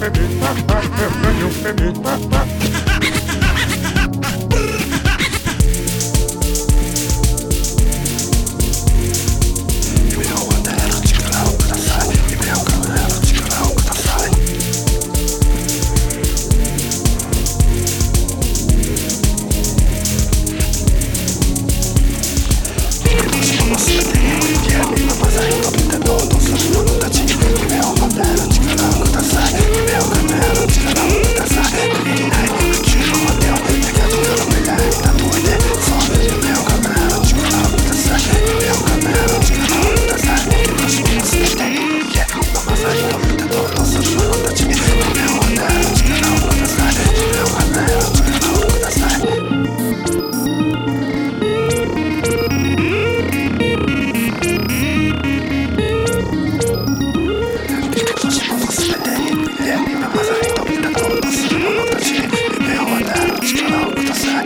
me, me, me, me, me, me, Lepiej bym zaś to widać, to nas, bo to ci, by ona rozczarał, kto se,